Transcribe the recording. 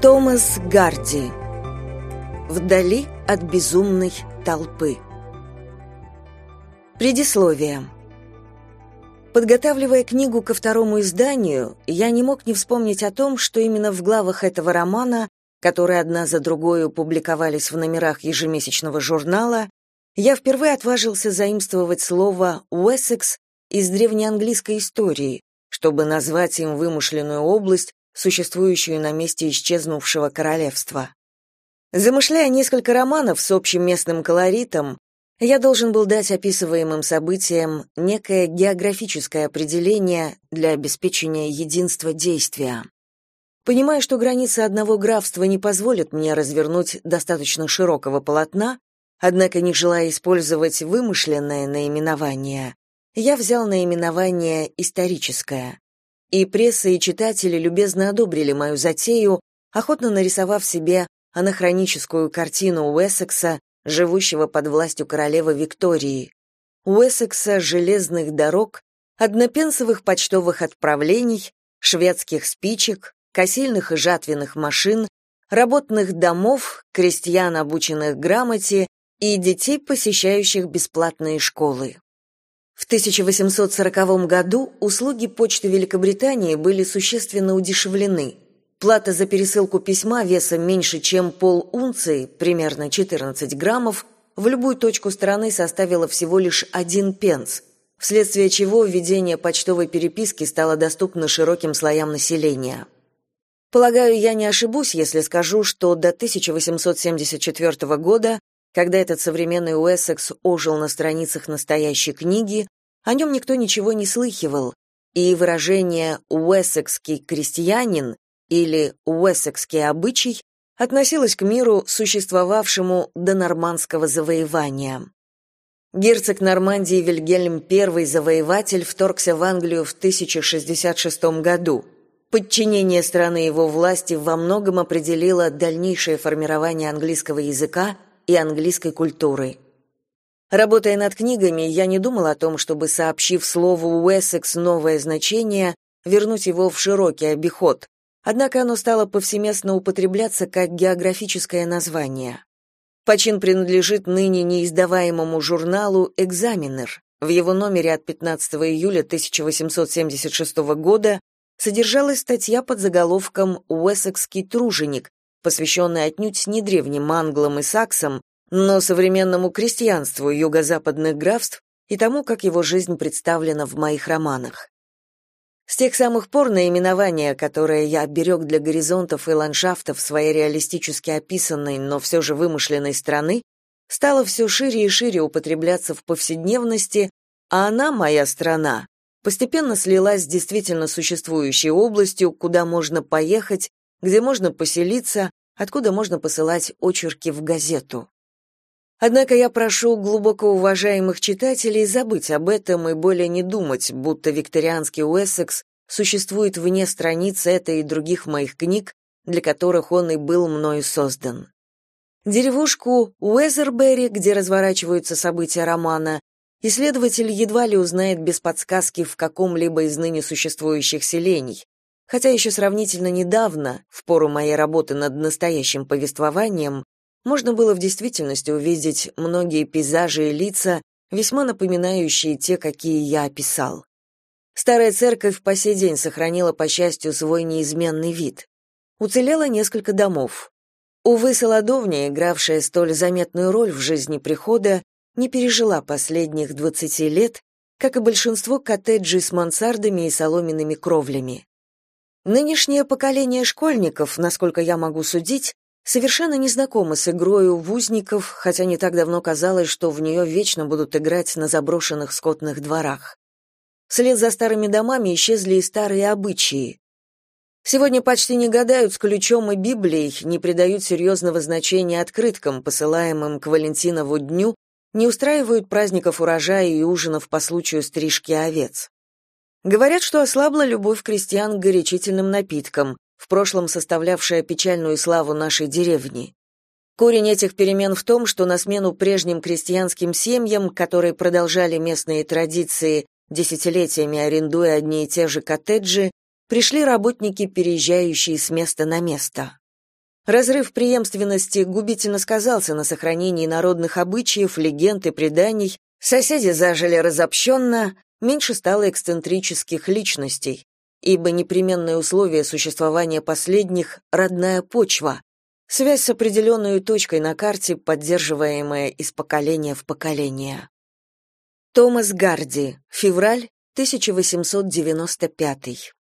Томас Гарди. Вдали от безумной толпы Предисловие. Подготавливая книгу ко второму изданию, я не мог не вспомнить о том, что именно в главах этого романа, которые одна за другой публиковались в номерах ежемесячного журнала, я впервые отважился заимствовать слово «Уэссекс» из древнеанглийской истории, чтобы назвать им вымышленную область, существующую на месте исчезнувшего королевства. Замышляя несколько романов с общим местным колоритом, я должен был дать описываемым событиям некое географическое определение для обеспечения единства действия. Понимая, что границы одного графства не позволят мне развернуть достаточно широкого полотна, однако не желая использовать вымышленное наименование, я взял наименование «историческое». И пресса и читатели любезно одобрили мою затею, охотно нарисовав себе анахроническую картину Уэссекса, живущего под властью королевы Виктории. Уэссекса железных дорог, однопенсовых почтовых отправлений, шведских спичек, косильных и жатвенных машин, работных домов, крестьян, обученных грамоте, и детей, посещающих бесплатные школы. В 1840 году услуги почты Великобритании были существенно удешевлены. Плата за пересылку письма весом меньше, чем полунции, примерно 14 граммов, в любую точку страны составила всего лишь один пенс, вследствие чего введение почтовой переписки стало доступно широким слоям населения. Полагаю, я не ошибусь, если скажу, что до 1874 года когда этот современный Уэссекс ожил на страницах настоящей книги, о нем никто ничего не слыхивал, и выражение «уэссекский крестьянин» или «уэссекский обычай» относилось к миру, существовавшему до нормандского завоевания. Герцог Нормандии Вильгельм I завоеватель вторгся в Англию в 1066 году. Подчинение страны его власти во многом определило дальнейшее формирование английского языка и английской культуры. Работая над книгами, я не думал о том, чтобы, сообщив слову «Уэссекс» новое значение, вернуть его в широкий обиход, однако оно стало повсеместно употребляться как географическое название. Почин принадлежит ныне неиздаваемому журналу «Экзаменер». В его номере от 15 июля 1876 года содержалась статья под заголовком «Уэссекский труженик», посвященный отнюдь не древним англам и саксам, но современному крестьянству юго-западных графств и тому, как его жизнь представлена в моих романах. С тех самых пор наименование, которое я берег для горизонтов и ландшафтов своей реалистически описанной, но все же вымышленной страны, стало все шире и шире употребляться в повседневности, а она, моя страна, постепенно слилась с действительно существующей областью, куда можно поехать где можно поселиться, откуда можно посылать очерки в газету. Однако я прошу глубоко уважаемых читателей забыть об этом и более не думать, будто викторианский Уэссекс существует вне страниц этой и других моих книг, для которых он и был мною создан. Деревушку Уэзербери, где разворачиваются события романа, исследователь едва ли узнает без подсказки в каком-либо из ныне существующих селений, хотя еще сравнительно недавно, в пору моей работы над настоящим повествованием, можно было в действительности увидеть многие пейзажи и лица, весьма напоминающие те, какие я описал. Старая церковь по сей день сохранила, по счастью, свой неизменный вид. Уцелело несколько домов. Увы, Солодовня, игравшая столь заметную роль в жизни прихода, не пережила последних 20 лет, как и большинство коттеджей с мансардами и соломенными кровлями. Нынешнее поколение школьников, насколько я могу судить, совершенно не знакомы с игрой в хотя не так давно казалось, что в нее вечно будут играть на заброшенных скотных дворах. Вслед за старыми домами исчезли и старые обычаи. Сегодня почти не гадают с ключом и Библией, не придают серьезного значения открыткам, посылаемым к Валентинову дню, не устраивают праздников урожая и ужинов по случаю стрижки овец. Говорят, что ослабла любовь крестьян к горячительным напиткам, в прошлом составлявшая печальную славу нашей деревни. Корень этих перемен в том, что на смену прежним крестьянским семьям, которые продолжали местные традиции, десятилетиями арендуя одни и те же коттеджи, пришли работники, переезжающие с места на место. Разрыв преемственности губительно сказался на сохранении народных обычаев, легенд и преданий, соседи зажили разобщенно, меньше стало эксцентрических личностей, ибо непременное условие существования последних — родная почва, связь с определенной точкой на карте, поддерживаемая из поколения в поколение. Томас Гарди. Февраль 1895.